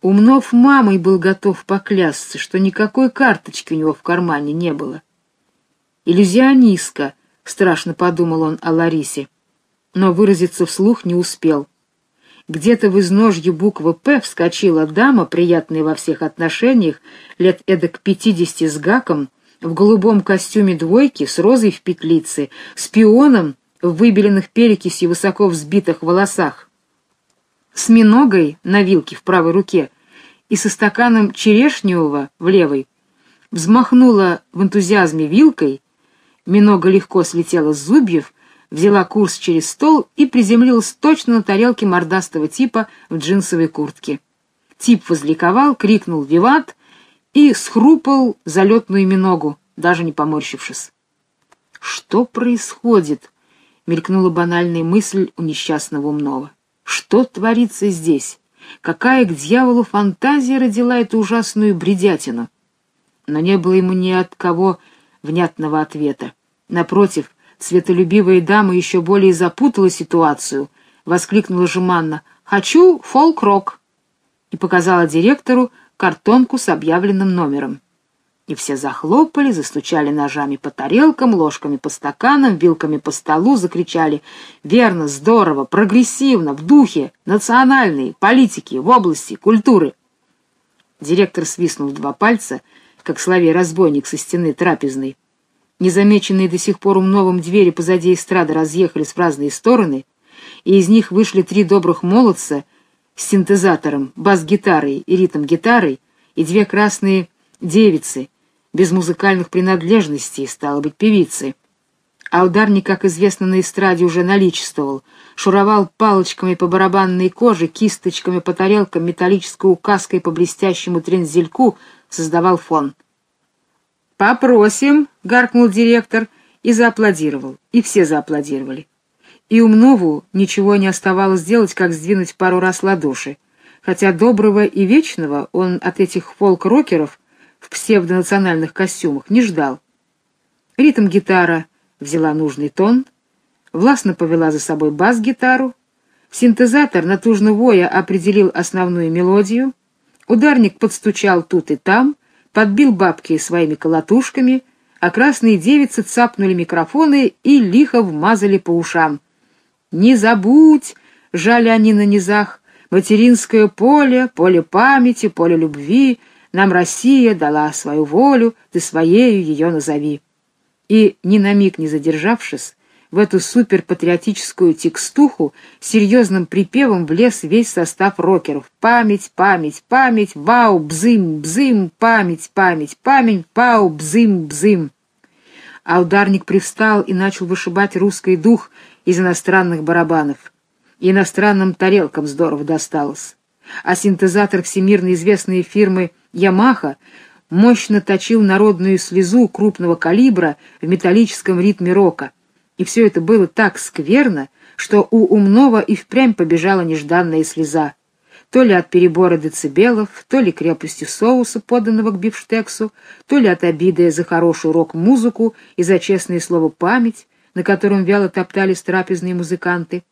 Умнов мамой был готов поклясться, что никакой карточки у него в кармане не было. Иллюзионистка, страшно подумал он о Ларисе, но выразиться вслух не успел. Где-то в изножье буквы «П» вскочила дама, приятная во всех отношениях, лет эдак пятидесяти с гаком, в голубом костюме двойки, с розой в петлице, с пионом в выбеленных перекисью высоко взбитых волосах, с миногой на вилке в правой руке и со стаканом черешневого в левой, взмахнула в энтузиазме вилкой, минога легко слетела с зубьев, взяла курс через стол и приземлилась точно на тарелке мордастого типа в джинсовой куртке. Тип возликовал, крикнул «Виват!» и схрупал залетную миногу, даже не поморщившись. «Что происходит?» — мелькнула банальная мысль у несчастного умного. «Что творится здесь? Какая к дьяволу фантазия родила эту ужасную бредятину?» Но не было ему ни от кого внятного ответа. Напротив, Светолюбивая дама еще более запутала ситуацию, воскликнула жеманно «Хочу фолк-рок!» и показала директору картонку с объявленным номером. И все захлопали, застучали ножами по тарелкам, ложками по стаканам, вилками по столу, закричали «Верно, здорово, прогрессивно, в духе, национальной, политики, в области, культуры!» Директор свистнул два пальца, как соловей-разбойник со стены трапезной, Незамеченные до сих пор умновым двери позади эстрады разъехались в разные стороны, и из них вышли три добрых молодца с синтезатором, бас-гитарой и ритм-гитарой, и две красные девицы, без музыкальных принадлежностей, стало быть, певицы. А ударник, как известно, на эстраде уже наличествовал, шуровал палочками по барабанной коже, кисточками по тарелкам, металлической указкой по блестящему трензельку, создавал фон — «Попросим», — гаркнул директор и зааплодировал, и все зааплодировали. И Умнову ничего не оставалось делать, как сдвинуть пару раз ладоши, хотя доброго и вечного он от этих фолк-рокеров в псевдонациональных костюмах не ждал. Ритм-гитара взяла нужный тон, властно повела за собой бас-гитару, синтезатор, натужно воя, определил основную мелодию, ударник подстучал тут и там — подбил бабки своими колотушками, а красные девицы цапнули микрофоны и лихо вмазали по ушам. «Не забудь!» — жали они на низах. «Материнское поле, поле памяти, поле любви. Нам Россия дала свою волю, ты своею ее назови». И, ни на миг не задержавшись, в эту суперпатриотическую текстуху серьезным припевом влез весь состав рокеров. Память, память, память, вау, бзым, бзым, память, память, память, вау, бзым, бзым. А ударник привстал и начал вышибать русский дух из иностранных барабанов. Иностранным тарелкам здорово досталось. А синтезатор всемирно известной фирмы «Ямаха» мощно точил народную слезу крупного калибра в металлическом ритме рока — и все это было так скверно, что у умного и впрямь побежала нежданная слеза. То ли от перебора децибелов, то ли крепости соуса, поданного к бифштексу, то ли от обиды за хорошую рок-музыку и за честное слово «память», на котором вяло топтались трапезные музыканты.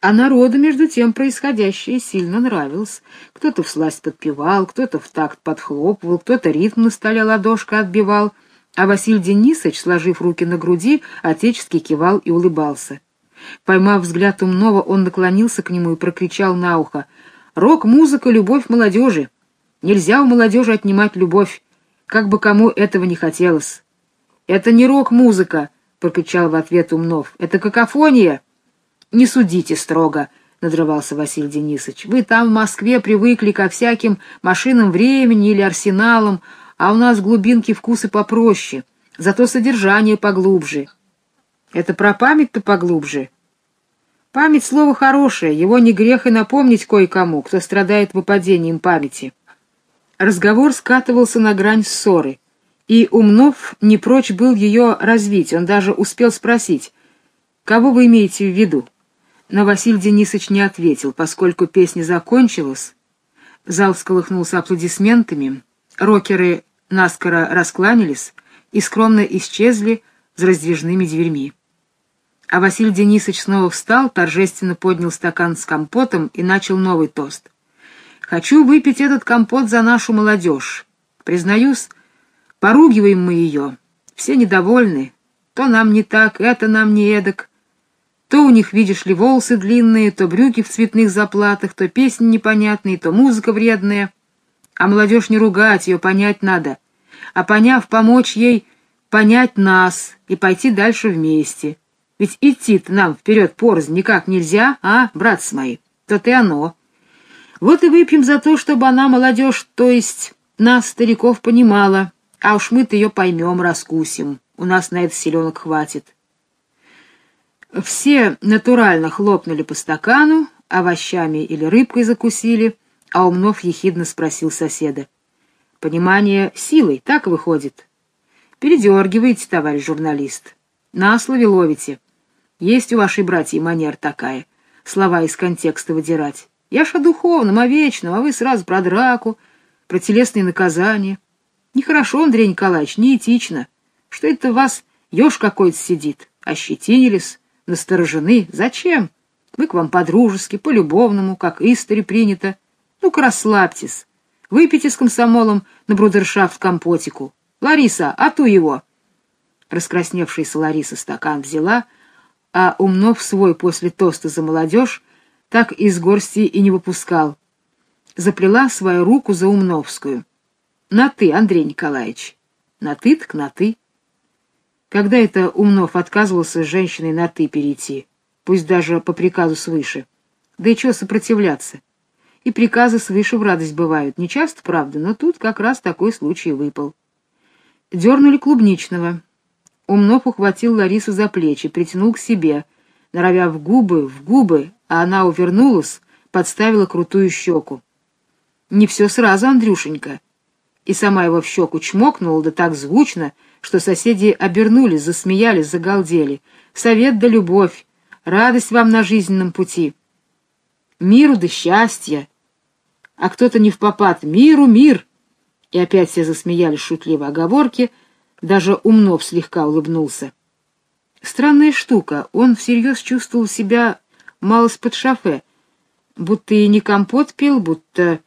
А народу, между тем, происходящее сильно нравилось. Кто-то всласть подпевал, кто-то в такт подхлопывал, кто-то ритм на столе ладошкой отбивал — а Василий Денисович, сложив руки на груди, отечески кивал и улыбался. Поймав взгляд умного, он наклонился к нему и прокричал на ухо. «Рок-музыка — любовь молодежи. Нельзя у молодежи отнимать любовь, как бы кому этого не хотелось». «Это не рок-музыка», — прокричал в ответ Умнов. «Это какофония». «Не судите строго», — надрывался Василий Денисович. «Вы там в Москве привыкли ко всяким машинам времени или арсеналам, а у нас в глубинке вкусы попроще, зато содержание поглубже. Это про память-то поглубже. Память — слово хорошее, его не грех и напомнить кое-кому, кто страдает выпадением памяти. Разговор скатывался на грань ссоры, и Умнов не прочь был ее развить, он даже успел спросить, «Кого вы имеете в виду?» Но Василий Денисович не ответил, поскольку песня закончилась. Зал всколыхнулся аплодисментами, рокеры наскоро раскланялись и скромно исчезли за раздвижными дверьми. А Василий Денисович снова встал, торжественно поднял стакан с компотом и начал новый тост. Хочу выпить этот компот за нашу молодежь. Признаюсь, поругиваем мы ее. Все недовольны. То нам не так, это нам не эдак. То у них, видишь ли, волосы длинные, то брюки в цветных заплатах, то песни непонятные, то музыка вредная. А молодежь не ругать, ее понять надо. А поняв, помочь ей понять нас и пойти дальше вместе. Ведь идти-то нам вперед порознь никак нельзя, а, братцы мои? То-то и оно. Вот и выпьем за то, чтобы она, молодежь, то есть нас, стариков, понимала, а уж мы-то ее поймем, раскусим. У нас на это селенок хватит. Все натурально хлопнули по стакану, овощами или рыбкой закусили, а Умнов ехидно спросил соседа. «Понимание силой, так выходит?» «Передергиваете, товарищ журналист. На слове ловите. Есть у вашей братьи манер такая, слова из контекста выдирать. Я ж о духовном, о вечном, а вы сразу про драку, про телесные наказания. Нехорошо, Андрей Николаевич, неэтично. Что это у вас еж какой-то сидит? Ощетинились, насторожены. Зачем? Мы к вам по-дружески, по-любовному, как истори принято. Ну-ка расслабьтесь. Выпейте с комсомолом на брудершафт компотику. Лариса, а ту его. Раскрасневшаяся Лариса стакан взяла, а Умнов свой после тоста за молодежь так из горсти и не выпускал. Заплела свою руку за Умновскую. На «ты», Андрей Николаевич. На «ты» так на «ты». Когда это Умнов отказывался с женщиной на «ты» перейти, пусть даже по приказу свыше? Да и чего сопротивляться? И приказы свыше в радость бывают. Не часто, правда, но тут как раз такой случай выпал. Дернули клубничного. Умнов ухватил Ларису за плечи, притянул к себе, норовя в губы, в губы, а она увернулась, подставила крутую щеку. Не все сразу, Андрюшенька. И сама его в щеку чмокнула, да так звучно, что соседи обернулись, засмеялись, загалдели. Совет да любовь, радость вам на жизненном пути. Миру да счастья. А кто-то не в попад. Миру, мир. И опять все засмеялись шутливо оговорки, даже Умнов слегка улыбнулся. Странная штука, он всерьез чувствовал себя малость под шафе, будто и не компот пил, будто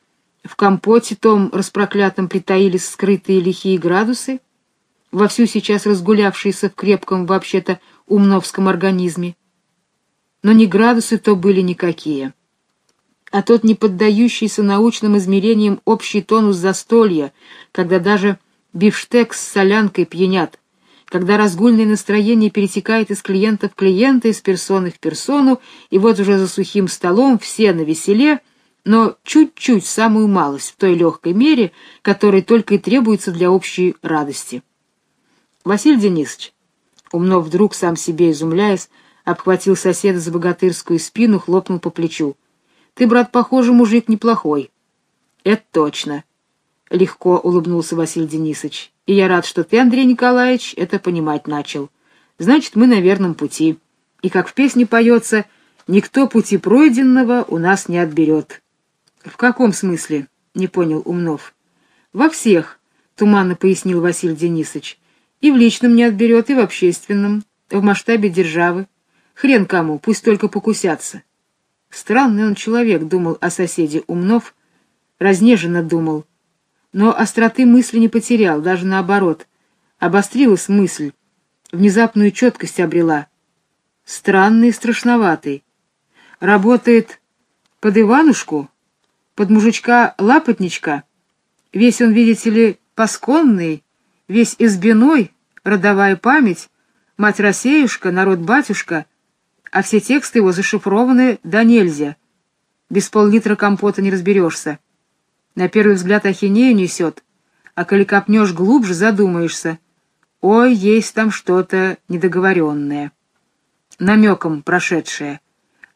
в компоте том распроклятом притаились скрытые лихие градусы, вовсю сейчас разгулявшиеся в крепком вообще-то умновском организме. Но не градусы то были никакие, а тот не поддающийся научным измерениям общий тонус застолья, когда даже бифштекс с солянкой пьянят, когда разгульное настроение перетекает из клиента в клиента, из персоны в персону, и вот уже за сухим столом все на веселе, но чуть-чуть, самую малость, в той легкой мере, которой только и требуется для общей радости. Василий Денисович, умно вдруг сам себе изумляясь, обхватил соседа за богатырскую спину, хлопнул по плечу. «Ты, брат, похоже, мужик неплохой». «Это точно», — легко улыбнулся Василий Денисович. И я рад, что ты, Андрей Николаевич, это понимать начал. Значит, мы на верном пути. И, как в песне поется, никто пути пройденного у нас не отберет. — В каком смысле? — не понял Умнов. — Во всех, — туманно пояснил Василий Денисович. — И в личном не отберет, и в общественном, в масштабе державы. Хрен кому, пусть только покусятся. Странный он человек, думал о соседе Умнов, разнеженно думал — но остроты мысли не потерял, даже наоборот. Обострилась мысль, внезапную четкость обрела. Странный и страшноватый. Работает под Иванушку, под мужичка-лапотничка. Весь он, видите ли, пасконный, весь избиной, родовая память, мать-рассеюшка, народ-батюшка, а все тексты его зашифрованы да нельзя. Без пол-литра компота не разберешься. На первый взгляд ахинею несет, а коли копнешь глубже, задумаешься. Ой, есть там что-то недоговоренное. Намеком прошедшее.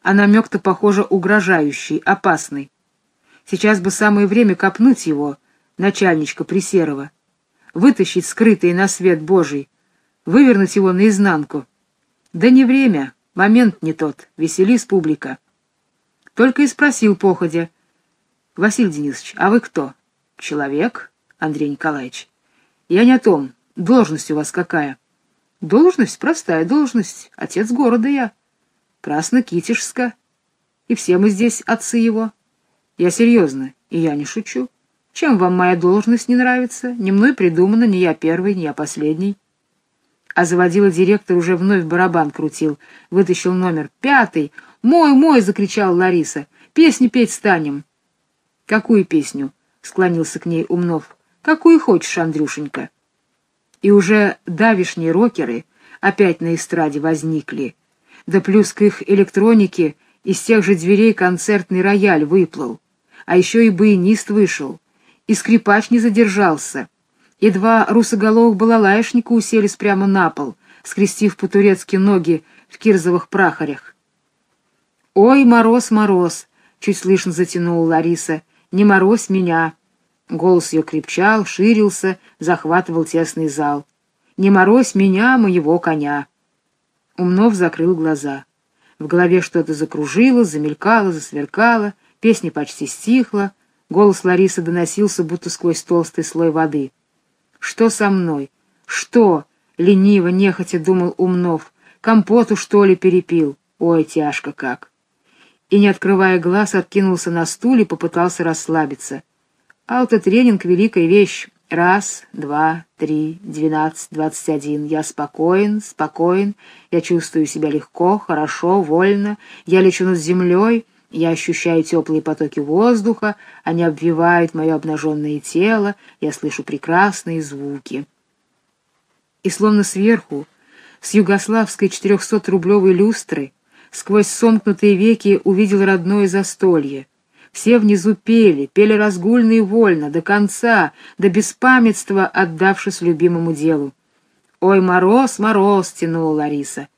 А намек-то, похоже, угрожающий, опасный. Сейчас бы самое время копнуть его, начальничка Присерова, вытащить скрытый на свет Божий, вывернуть его наизнанку. Да не время, момент не тот, веселись публика. Только и спросил походя — Василий Денисович, а вы кто? Человек, Андрей Николаевич. Я не о том. Должность у вас какая? Должность? Простая должность. Отец города я. Красно-Китежска. И все мы здесь отцы его. Я серьезно, и я не шучу. Чем вам моя должность не нравится? Не мной придумана, не я первый, не я последний. А заводила директор уже вновь барабан крутил, вытащил номер. «Пятый! Мой, мой!» — закричала Лариса. «Песню петь станем!» «Какую песню?» — склонился к ней Умнов. «Какую хочешь, Андрюшенька?» И уже давишние рокеры опять на эстраде возникли. Да плюс к их электронике из тех же дверей концертный рояль выплыл. А еще и баянист вышел. И скрипач не задержался. И два русоголовых балалаишника уселись прямо на пол, скрестив по-турецки ноги в кирзовых прахарях. «Ой, мороз, мороз!» — чуть слышно затянула Лариса. «Не морозь меня!» Голос ее крепчал, ширился, захватывал тесный зал. «Не морозь меня, моего коня!» Умнов закрыл глаза. В голове что-то закружило, замелькало, засверкало, песня почти стихла, голос Ларисы доносился, будто сквозь толстый слой воды. «Что со мной? Что?» — лениво, нехотя думал Умнов. «Компоту, что ли, перепил? Ой, тяжко как!» И, не открывая глаз, откинулся на стуле и попытался расслабиться. Аутотренинг — великая вещь. Раз, два, три, двенадцать, двадцать один. Я спокоен, спокоен, я чувствую себя легко, хорошо, вольно, я лечу над землей, я ощущаю теплые потоки воздуха, они обвивают мое обнаженное тело, я слышу прекрасные звуки. И словно сверху, с югославской четырехсотрублевой люстры, сквозь сомкнутые веки увидел родное застолье — все внизу пели, пели разгульно и вольно, до конца, до беспамятства отдавшись любимому делу. «Ой, мороз, мороз!» — тянула Лариса.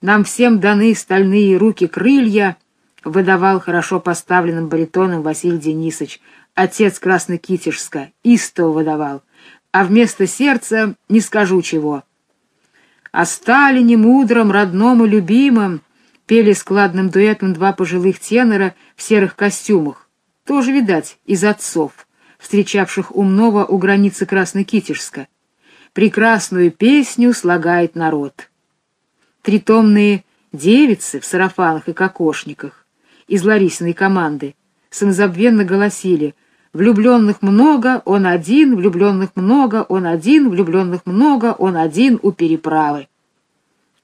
«Нам всем даны стальные руки-крылья!» — выдавал хорошо поставленным баритоном Василий Денисович, отец Краснокитежска, истово выдавал, а вместо сердца не скажу чего. «О Сталине мудром, родном и любимом!» пели складным дуэтом два пожилых тенора в серых костюмах, тоже, видать, из отцов, встречавших умного у границы Краснокитежска. Прекрасную песню слагает народ. Тритомные девицы в сарафанах и кокошниках из Ларисиной команды самозабвенно голосили «Влюбленных много, он один, влюбленных много, он один, влюбленных много, он один у переправы».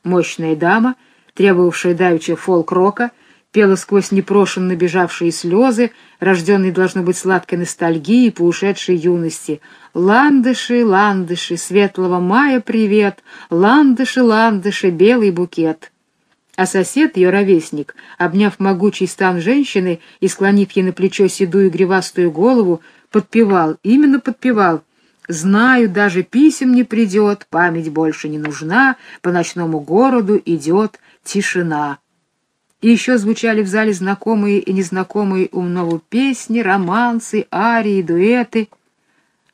Мощная дама — требовавшая давеча фолк-рока, пела сквозь непрошенно набежавшие слезы, рожденные, должно быть, сладкой ностальгией по ушедшей юности. «Ландыши, ландыши, светлого мая привет! Ландыши, ландыши, белый букет!» А сосед, ее ровесник, обняв могучий стан женщины и склонив ей на плечо седую гривастую голову, подпевал, именно подпевал — Знаю, даже писем не придет, память больше не нужна, по ночному городу идет тишина. И еще звучали в зале знакомые и незнакомые умнову песни, романсы, арии, дуэты.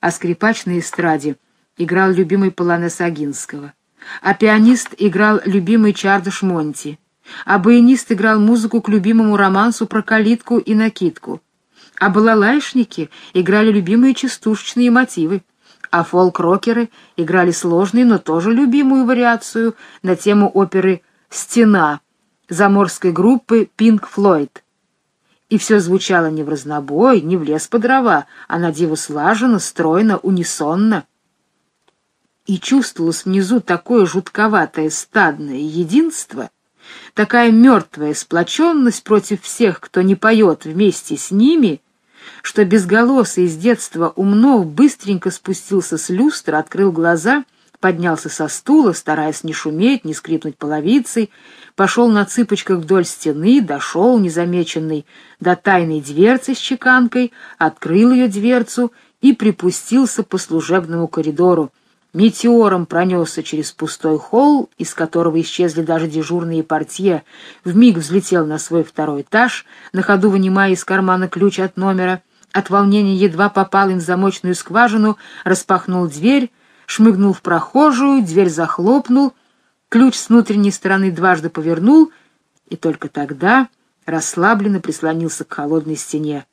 А скрипач на эстраде играл любимый полонез Агинского. А пианист играл любимый Чардыш Монти. А баянист играл музыку к любимому романсу про калитку и накидку. А балалайшники играли любимые частушечные мотивы а фолк-рокеры играли сложную, но тоже любимую вариацию на тему оперы «Стена» заморской группы «Пинк Флойд». И все звучало не в разнобой, не в лес по дрова, а на диву слаженно, стройно, унисонно. И чувствовалось внизу такое жутковатое стадное единство, такая мертвая сплоченность против всех, кто не поет вместе с ними, что безголосый из детства Умнов быстренько спустился с люстра, открыл глаза — поднялся со стула, стараясь не шуметь, не скрипнуть половицей, пошел на цыпочках вдоль стены, дошел, незамеченный, до тайной дверцы с чеканкой, открыл ее дверцу и припустился по служебному коридору. Метеором пронесся через пустой холл, из которого исчезли даже дежурные портье, вмиг взлетел на свой второй этаж, на ходу вынимая из кармана ключ от номера, от волнения едва попал им в замочную скважину, распахнул дверь, шмыгнул в прохожую, дверь захлопнул, ключ с внутренней стороны дважды повернул, и только тогда расслабленно прислонился к холодной стене.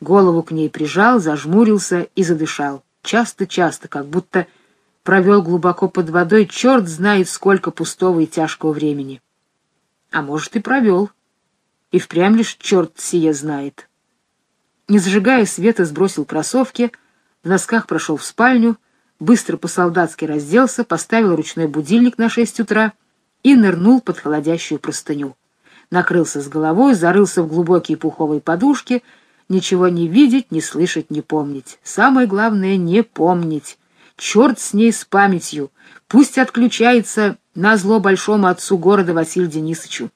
Голову к ней прижал, зажмурился и задышал. Часто-часто, как будто провел глубоко под водой черт знает сколько пустого и тяжкого времени. А может, и провел. И впрямь лишь черт сие знает. Не зажигая света, сбросил кроссовки, в носках прошел в спальню, быстро по-солдатски разделся, поставил ручной будильник на шесть утра и нырнул под холодящую простыню. Накрылся с головой, зарылся в глубокие пуховые подушки, ничего не видеть, не слышать, не помнить. Самое главное — не помнить. Черт с ней, с памятью. Пусть отключается на зло большому отцу города Василию Денисовичу.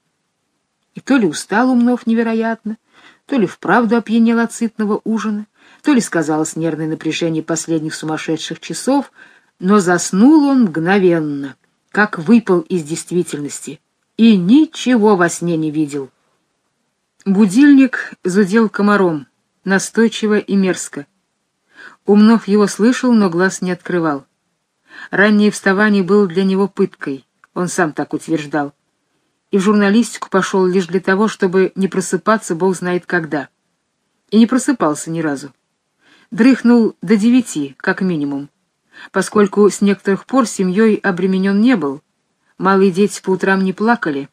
И то ли устал Умнов невероятно, то ли вправду опьянел от сытного ужина, то ли сказалось нервное напряжение последних сумасшедших часов, но заснул он мгновенно, как выпал из действительности, и ничего во сне не видел. Будильник зудел комаром, настойчиво и мерзко. Умнов его слышал, но глаз не открывал. Раннее вставание было для него пыткой, он сам так утверждал. И в журналистику пошел лишь для того, чтобы не просыпаться бог знает когда. И не просыпался ни разу дрыхнул до девяти, как минимум, поскольку с некоторых пор семьей обременен не был. Малые дети по утрам не плакали,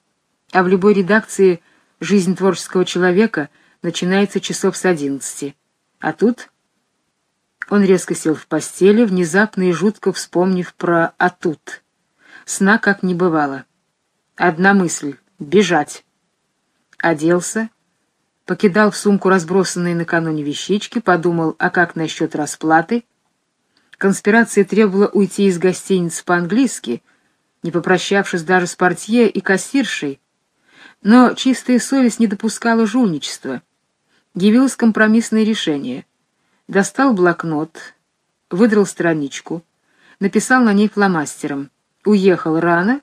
а в любой редакции жизнь творческого человека начинается часов с одиннадцати. А тут он резко сел в постели, внезапно и жутко вспомнив про «а тут». Сна как не бывало. Одна мысль — бежать. Оделся, покидал в сумку разбросанные накануне вещички, подумал, а как насчет расплаты? Конспирация требовала уйти из гостиницы по-английски, не попрощавшись даже с портье и кассиршей, но чистая совесть не допускала жульничества. Явилось компромиссное решение. Достал блокнот, выдрал страничку, написал на ней фломастером. Уехал рано,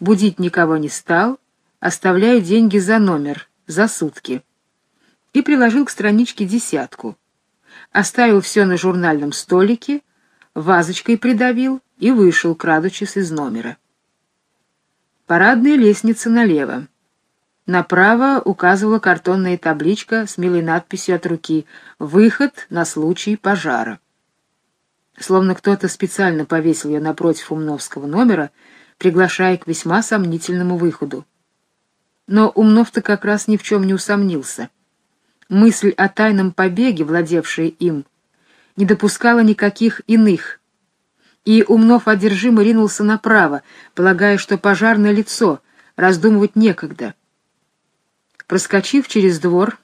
будить никого не стал, оставляю деньги за номер, за сутки и приложил к страничке десятку. Оставил все на журнальном столике, вазочкой придавил и вышел, крадучись из номера. Парадная лестница налево. Направо указывала картонная табличка с милой надписью от руки «Выход на случай пожара». Словно кто-то специально повесил ее напротив Умновского номера, приглашая к весьма сомнительному выходу. Но Умнов-то как раз ни в чем не усомнился. Мысль о тайном побеге, владевшая им, не допускала никаких иных, и Умнов одержимо ринулся направо, полагая, что пожарное лицо, раздумывать некогда. Проскочив через двор,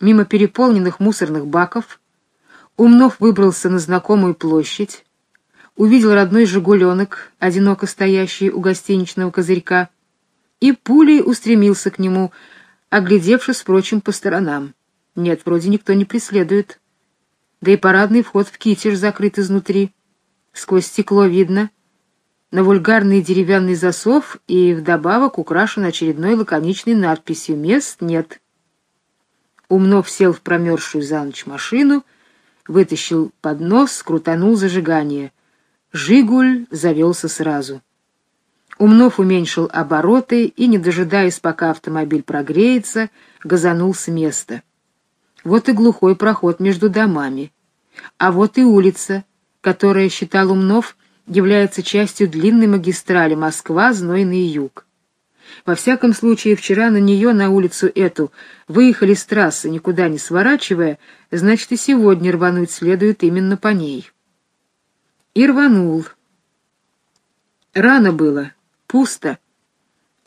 мимо переполненных мусорных баков, Умнов выбрался на знакомую площадь, увидел родной «Жигуленок», одиноко стоящий у гостиничного козырька, и пулей устремился к нему, оглядевшись, впрочем, по сторонам. Нет, вроде никто не преследует. Да и парадный вход в китеж закрыт изнутри. Сквозь стекло видно. На вульгарный деревянный засов и вдобавок украшен очередной лаконичной надписью «Мест нет». Умнов сел в промерзшую за ночь машину, вытащил поднос, крутанул зажигание. «Жигуль» завелся сразу. Умнов уменьшил обороты и, не дожидаясь, пока автомобиль прогреется, газанул с места. Вот и глухой проход между домами. А вот и улица, которая, считал Умнов, является частью длинной магистрали Москва-Знойный юг. Во всяком случае, вчера на нее, на улицу эту, выехали с трассы, никуда не сворачивая, значит, и сегодня рвануть следует именно по ней. И рванул. Рано было, пусто.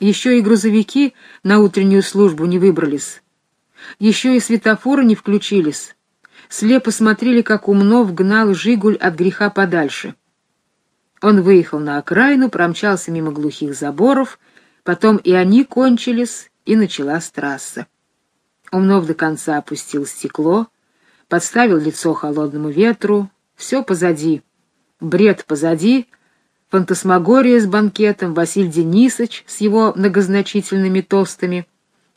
Еще и грузовики на утреннюю службу не выбрались. Еще и светофоры не включились. Слепо смотрели, как Умнов гнал Жигуль от греха подальше. Он выехал на окраину, промчался мимо глухих заборов, потом и они кончились, и началась трасса. Умнов до конца опустил стекло, подставил лицо холодному ветру. Все позади. Бред позади. Фантасмагория с банкетом, Василий Денисович с его многозначительными тостами,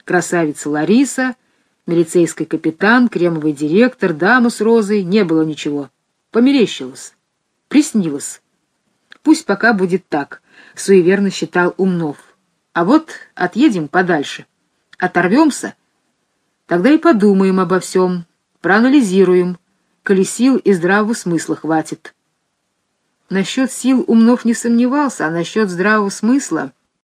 красавица Лариса — Милицейский капитан, кремовый директор, дама с розой — не было ничего. Померещилось. Приснилось. Пусть пока будет так, — суеверно считал Умнов. А вот отъедем подальше. Оторвемся. Тогда и подумаем обо всем, проанализируем, коли сил и здравого смысла хватит. Насчет сил Умнов не сомневался, а насчет здравого смысла...